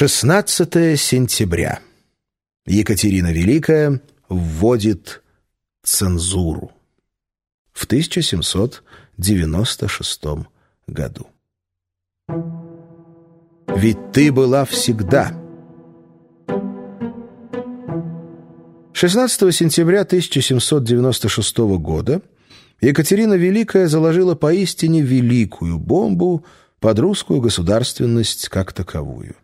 16 сентября. Екатерина Великая вводит цензуру. В 1796 году. Ведь ты была всегда. 16 сентября 1796 года Екатерина Великая заложила поистине великую бомбу под русскую государственность как таковую.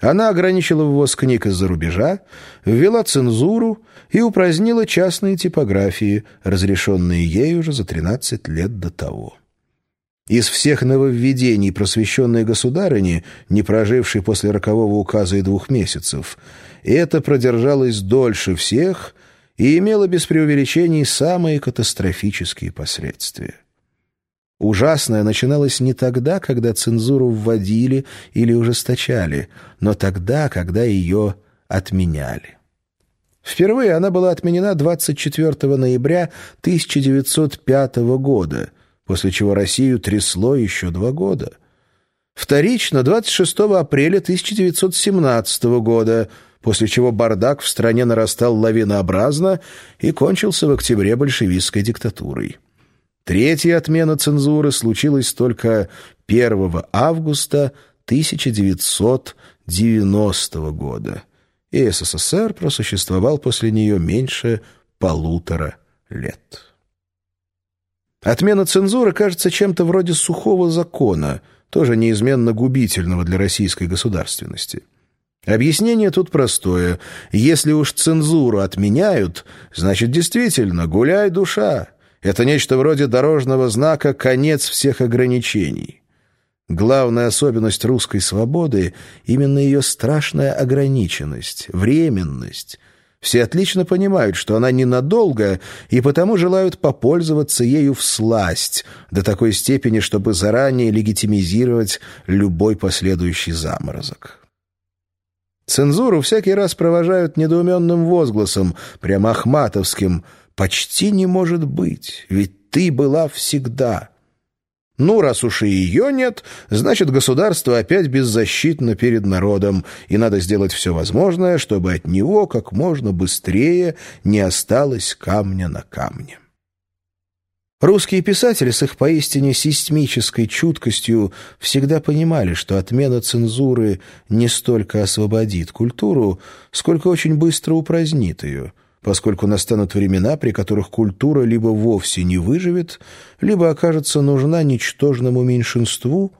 Она ограничила ввоз книг из-за рубежа, ввела цензуру и упразднила частные типографии, разрешенные ей уже за 13 лет до того. Из всех нововведений просвещенной государыни, не прожившей после рокового указа и двух месяцев, это продержалось дольше всех и имело без преувеличений самые катастрофические последствия. Ужасное начиналось не тогда, когда цензуру вводили или ужесточали, но тогда, когда ее отменяли. Впервые она была отменена 24 ноября 1905 года, после чего Россию трясло еще два года. Вторично 26 апреля 1917 года, после чего бардак в стране нарастал лавинообразно и кончился в октябре большевистской диктатурой. Третья отмена цензуры случилась только 1 августа 1990 года, и СССР просуществовал после нее меньше полутора лет. Отмена цензуры кажется чем-то вроде сухого закона, тоже неизменно губительного для российской государственности. Объяснение тут простое. Если уж цензуру отменяют, значит, действительно, гуляй душа. Это нечто вроде дорожного знака «конец всех ограничений». Главная особенность русской свободы — именно ее страшная ограниченность, временность. Все отлично понимают, что она ненадолго, и потому желают попользоваться ею всласть, до такой степени, чтобы заранее легитимизировать любой последующий заморозок. Цензуру всякий раз провожают недоуменным возгласом, прямо ахматовским — Почти не может быть, ведь ты была всегда. Ну, раз уж и ее нет, значит, государство опять беззащитно перед народом, и надо сделать все возможное, чтобы от него как можно быстрее не осталось камня на камне. Русские писатели с их поистине сейсмической чуткостью всегда понимали, что отмена цензуры не столько освободит культуру, сколько очень быстро упразднит ее – поскольку настанут времена, при которых культура либо вовсе не выживет, либо окажется нужна ничтожному меньшинству,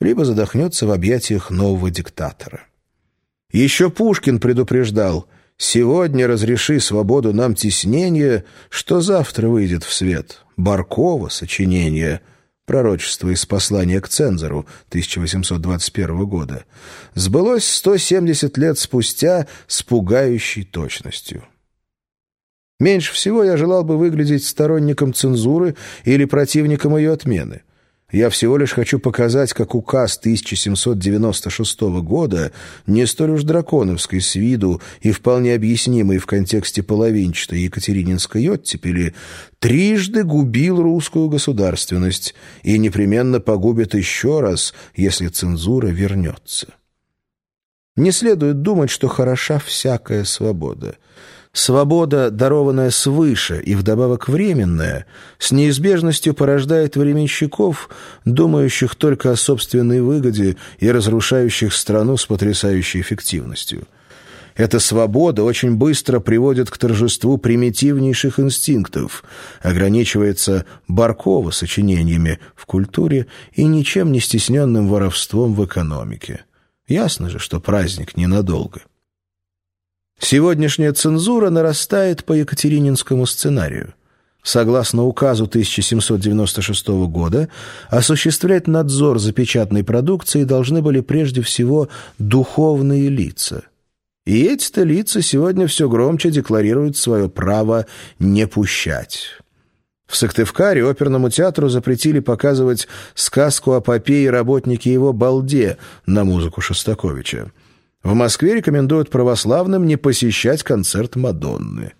либо задохнется в объятиях нового диктатора. Еще Пушкин предупреждал «Сегодня разреши свободу нам теснение, что завтра выйдет в свет». Баркова сочинение «Пророчество из послания к цензору» 1821 года сбылось 170 лет спустя с пугающей точностью. Меньше всего я желал бы выглядеть сторонником цензуры или противником ее отмены. Я всего лишь хочу показать, как указ 1796 года, не столь уж драконовской с виду и вполне объяснимый в контексте половинчатой Екатерининской оттепели, трижды губил русскую государственность и непременно погубит еще раз, если цензура вернется. Не следует думать, что хороша всякая свобода. Свобода, дарованная свыше и вдобавок временная, с неизбежностью порождает временщиков, думающих только о собственной выгоде и разрушающих страну с потрясающей эффективностью. Эта свобода очень быстро приводит к торжеству примитивнейших инстинктов, ограничивается Баркова сочинениями в культуре и ничем не стесненным воровством в экономике. Ясно же, что праздник ненадолго. Сегодняшняя цензура нарастает по Екатерининскому сценарию. Согласно указу 1796 года, осуществлять надзор за печатной продукцией должны были прежде всего духовные лица. И эти-то лица сегодня все громче декларируют свое право не пущать. В Сыктывкаре оперному театру запретили показывать сказку о попе и работнике его балде на музыку Шостаковича. В Москве рекомендуют православным не посещать концерт Мадонны.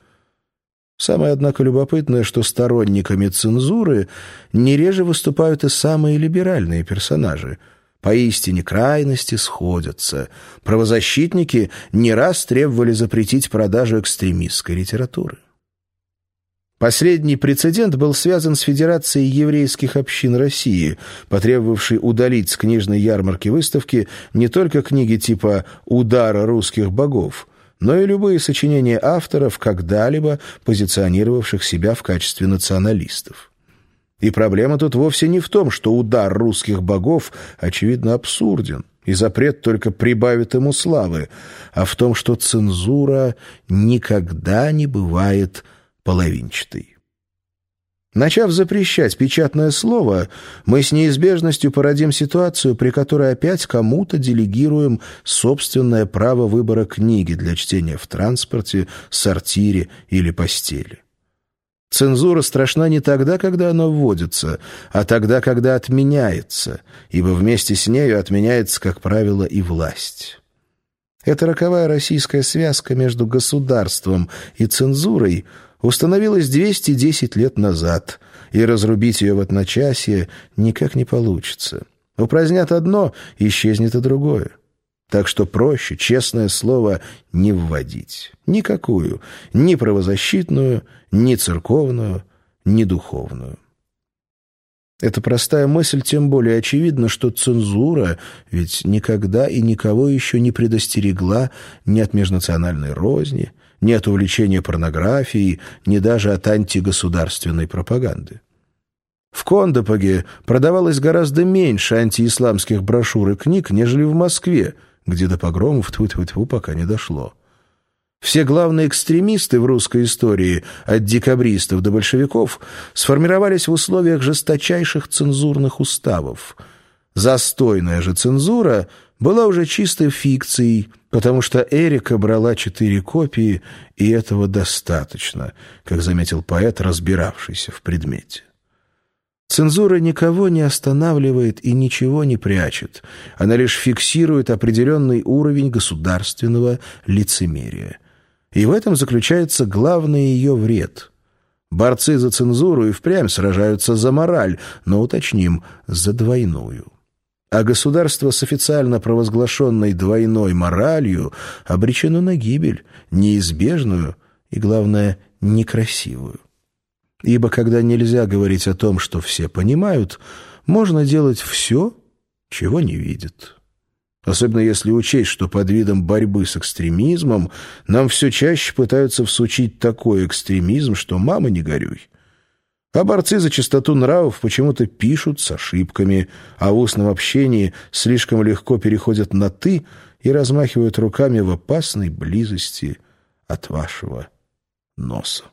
Самое, однако, любопытное, что сторонниками цензуры не реже выступают и самые либеральные персонажи. Поистине крайности сходятся. Правозащитники не раз требовали запретить продажу экстремистской литературы. Последний прецедент был связан с Федерацией еврейских общин России, потребовавшей удалить с книжной ярмарки выставки не только книги типа «Удара русских богов», но и любые сочинения авторов, когда-либо позиционировавших себя в качестве националистов. И проблема тут вовсе не в том, что удар русских богов, очевидно, абсурден, и запрет только прибавит ему славы, а в том, что цензура никогда не бывает половинчатой. Начав запрещать печатное слово, мы с неизбежностью породим ситуацию, при которой опять кому-то делегируем собственное право выбора книги для чтения в транспорте, сортире или постели. Цензура страшна не тогда, когда она вводится, а тогда, когда отменяется, ибо вместе с нею отменяется, как правило, и власть. Эта роковая российская связка между государством и цензурой – установилась 210 лет назад, и разрубить ее в одночасье никак не получится. Упразднят одно, исчезнет и другое. Так что проще, честное слово, не вводить. Никакую. Ни правозащитную, ни церковную, ни духовную. Эта простая мысль тем более очевидна, что цензура ведь никогда и никого еще не предостерегла ни от межнациональной розни, ни от увлечения порнографией, ни даже от антигосударственной пропаганды. В Кондопаге продавалось гораздо меньше антиисламских брошюр и книг, нежели в Москве, где до погромов тьфу -тьфу -тьфу, пока не дошло. Все главные экстремисты в русской истории, от декабристов до большевиков, сформировались в условиях жесточайших цензурных уставов. Застойная же цензура была уже чистой фикцией, потому что Эрика брала четыре копии, и этого достаточно, как заметил поэт, разбиравшийся в предмете. Цензура никого не останавливает и ничего не прячет. Она лишь фиксирует определенный уровень государственного лицемерия. И в этом заключается главный ее вред. Борцы за цензуру и впрямь сражаются за мораль, но, уточним, за двойную а государство с официально провозглашенной двойной моралью обречено на гибель, неизбежную и, главное, некрасивую. Ибо когда нельзя говорить о том, что все понимают, можно делать все, чего не видят. Особенно если учесть, что под видом борьбы с экстремизмом нам все чаще пытаются всучить такой экстремизм, что «мама, не горюй». А борцы за чистоту нравов почему-то пишут с ошибками, а в устном общении слишком легко переходят на «ты» и размахивают руками в опасной близости от вашего носа.